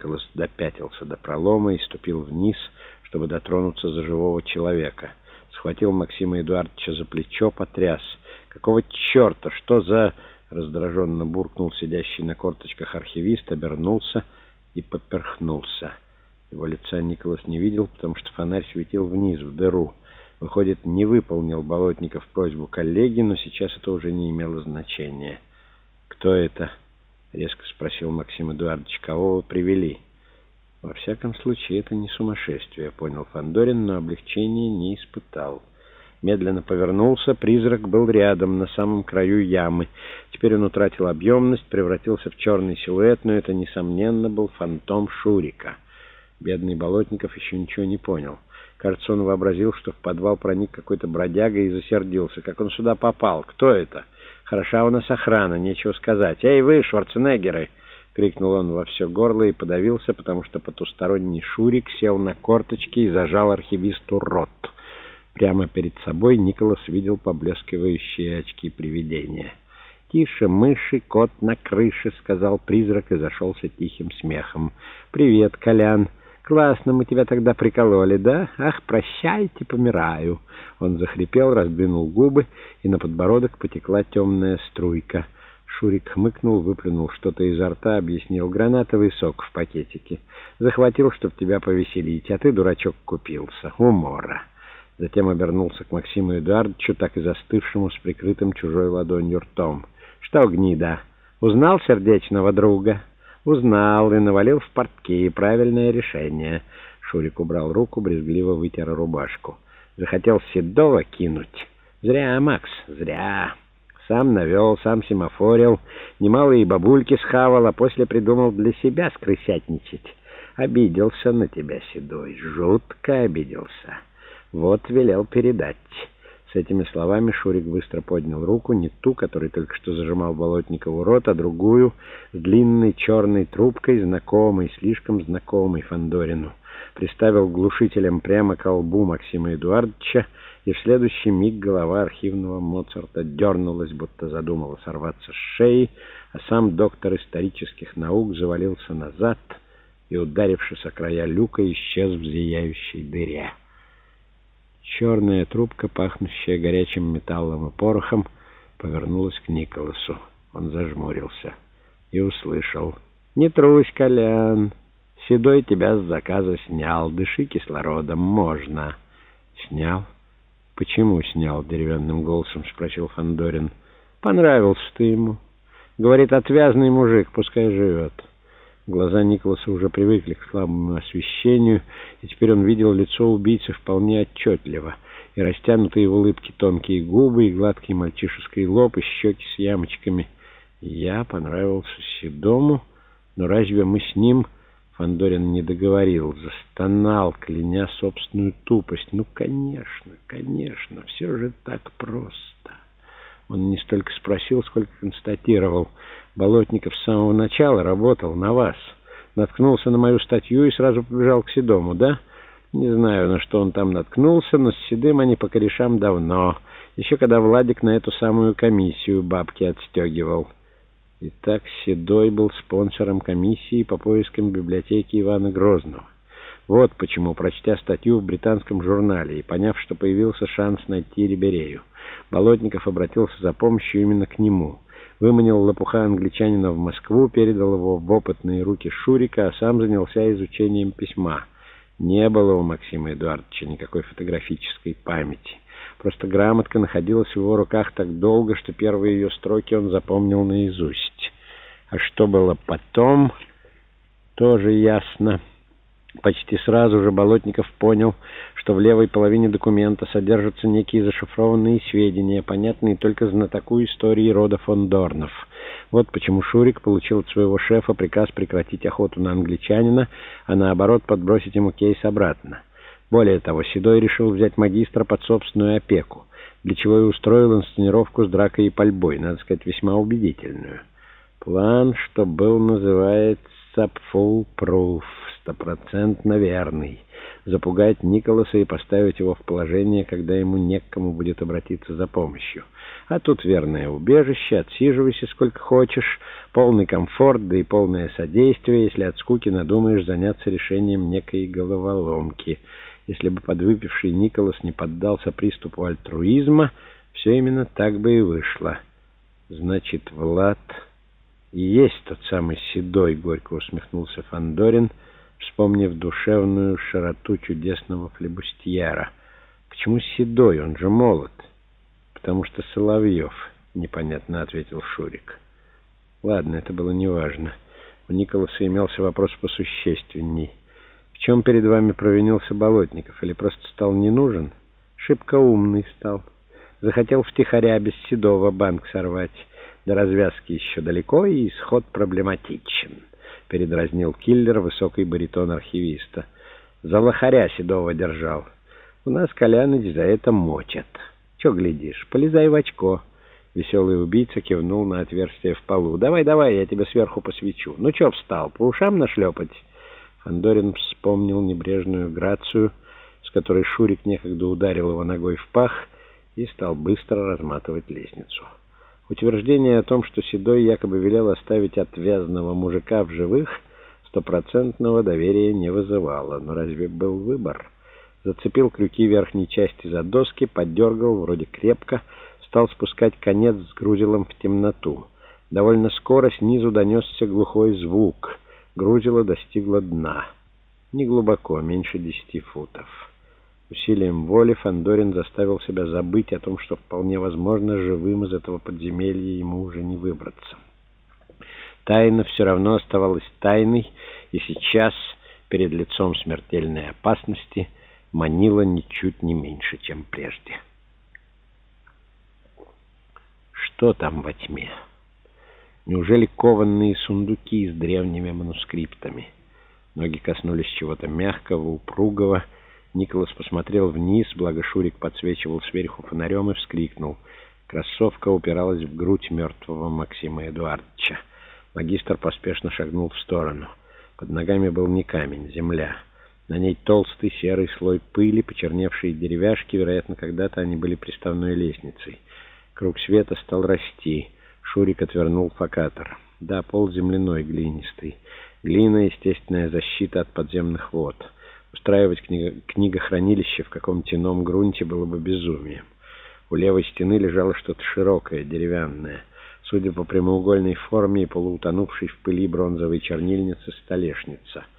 Николас допятился до пролома и ступил вниз, чтобы дотронуться за живого человека. Схватил Максима Эдуардовича за плечо, потряс. «Какого черта? Что за...» Раздраженно буркнул сидящий на корточках архивист, обернулся и поперхнулся. Его лица Николас не видел, потому что фонарь светил вниз, в дыру. Выходит, не выполнил Болотников просьбу коллеги, но сейчас это уже не имело значения. «Кто это?» — резко спросил Максим Эдуардович. «Кого вы привели?» «Во всяком случае, это не сумасшествие», — понял Фандорин, но облегчения не испытал. Медленно повернулся, призрак был рядом, на самом краю ямы. Теперь он утратил объемность, превратился в черный силуэт, но это, несомненно, был фантом Шурика. Бедный Болотников еще ничего не понял. Кажется, вообразил, что в подвал проник какой-то бродяга и засердился. Как он сюда попал? Кто это? Хороша у нас охрана, нечего сказать. «Эй, вы, Шварценеггеры!» — крикнул он во все горло и подавился, потому что потусторонний Шурик сел на корточки и зажал архивисту рот. Прямо перед собой Николас видел поблескивающие очки привидения. «Тише, мыши, кот на крыше», — сказал призрак и зашелся тихим смехом. «Привет, Колян!» «Классно мы тебя тогда прикололи, да? Ах, прощайте, помираю!» Он захрипел, раздвинул губы, и на подбородок потекла темная струйка. Шурик хмыкнул, выплюнул что-то изо рта, объяснил. «Гранатовый сок в пакетике. Захватил, чтоб тебя повеселить, а ты, дурачок, купился. Умора!» Затем обернулся к Максиму Эдуардовичу, так и застывшему с прикрытым чужой ладонью ртом. «Что, гнида, узнал сердечного друга?» Узнал и навалил в портки. Правильное решение. Шурик убрал руку, брезгливо вытер рубашку. Захотел Седова кинуть. Зря, Макс, зря. Сам навел, сам семафорил. Немало и бабульки схавал, а после придумал для себя скрысятничать. Обиделся на тебя, Седой, жутко обиделся. Вот велел передать. С этими словами Шурик быстро поднял руку, не ту, которой только что зажимал Болотникову рот, а другую, с длинной черной трубкой, знакомой, слишком знакомой Фандорину. Приставил глушителем прямо к лбу Максима Эдуардовича, и в следующий миг голова архивного Моцарта дернулась, будто задумала сорваться с шеи, а сам доктор исторических наук завалился назад и, ударившись о края люка, исчез в зияющей дыре. Черная трубка, пахнущая горячим металлом и порохом, повернулась к Николасу. Он зажмурился и услышал. «Не трусь, Колян. Седой тебя с заказа снял. Дыши кислородом. Можно». «Снял?» «Почему снял?» — деревянным голосом спросил Фандорин. «Понравился ты ему. Говорит, отвязный мужик, пускай живет». Глаза Николаса уже привыкли к слабому освещению, и теперь он видел лицо убийцы вполне отчетливо, и растянутые в улыбке тонкие губы, и гладкий мальчишеский лоб, и щеки с ямочками. Я понравился Седому, но разве мы с ним... Фандорин не договорил, застонал, кляня собственную тупость. Ну, конечно, конечно, все же так просто. Он не столько спросил, сколько констатировал — Болотников с самого начала работал на вас. Наткнулся на мою статью и сразу побежал к Седому, да? Не знаю, на что он там наткнулся, но с Седым они по корешам давно. Еще когда Владик на эту самую комиссию бабки отстегивал. Итак, Седой был спонсором комиссии по поискам библиотеки Ивана Грозного. Вот почему, прочтя статью в британском журнале и поняв, что появился шанс найти Риберею, Болотников обратился за помощью именно к нему — выманил лопуха англичанина в Москву, передал его в опытные руки Шурика, а сам занялся изучением письма. Не было у Максима Эдуардовича никакой фотографической памяти. Просто грамотка находилась в его руках так долго, что первые ее строки он запомнил наизусть. А что было потом, тоже ясно. Почти сразу же Болотников понял, что в левой половине документа содержатся некие зашифрованные сведения, понятные только знатоку истории рода фон Дорнов. Вот почему Шурик получил от своего шефа приказ прекратить охоту на англичанина, а наоборот подбросить ему кейс обратно. Более того, Седой решил взять магистра под собственную опеку, для чего и устроил инсценировку с дракой и пальбой, надо сказать, весьма убедительную. План, что был, называется «Full Proof», стопроцентно верный. Запугать Николаса и поставить его в положение, когда ему не к кому будет обратиться за помощью. А тут верное убежище, отсиживайся сколько хочешь, полный комфорт, да и полное содействие, если от скуки надумаешь заняться решением некой головоломки. Если бы подвыпивший Николас не поддался приступу альтруизма, все именно так бы и вышло. Значит, Влад и есть тот самый седой, горько усмехнулся Фандорин, вспомнив душевную широту чудесного флебустьера. Почему седой? Он же молод. Потому что Соловьев, непонятно ответил Шурик. Ладно, это было неважно. У Николаса имелся вопрос посущественней. В чем перед вами провинился Болотников? Или просто стал не нужен? Шибко умный стал. Захотел втихаря без Седова банк сорвать. До развязки еще далеко, и исход проблематичен. Передразнил киллер высокий баритон архивиста. За лохаря Седова держал. У нас Коляныч за это мочат. Че глядишь, полезай в очко. Веселый убийца кивнул на отверстие в полу. «Давай, давай, я тебя сверху посвечу. Ну чё встал, по ушам нашлепать?» Фандорин вспомнил небрежную грацию, с которой Шурик некогда ударил его ногой в пах, и стал быстро разматывать лестницу. Утверждение о том, что Седой якобы велел оставить отвязного мужика в живых, стопроцентного доверия не вызывало. Но разве был выбор? Зацепил крюки верхней части за доски, поддергал, вроде крепко, стал спускать конец с грузилом в темноту. Довольно скоро снизу донесся глухой звук. Грузило достигло дна. Не глубоко, меньше десяти футов. Усилием воли Фандорин заставил себя забыть о том, что вполне возможно живым из этого подземелья ему уже не выбраться. Тайна все равно оставалась тайной, и сейчас, перед лицом смертельной опасности, манила ничуть не меньше, чем прежде. Что там во тьме? Неужели кованные сундуки с древними манускриптами? Ноги коснулись чего-то мягкого, упругого, Николас посмотрел вниз, благо Шурик подсвечивал сверху фонарем и вскрикнул. Кроссовка упиралась в грудь мертвого Максима Эдуардовича. Магистр поспешно шагнул в сторону. Под ногами был не камень, земля. На ней толстый серый слой пыли, почерневшие деревяшки, вероятно, когда-то они были приставной лестницей. Круг света стал расти. Шурик отвернул фокатор. Да, пол земляной, глинистый. Глина — естественная защита от подземных вод. Устраивать книго книгохранилище в каком-то ином грунте было бы безумием. У левой стены лежало что-то широкое, деревянное. Судя по прямоугольной форме и полуутонувшей в пыли бронзовой чернильницы, столешница —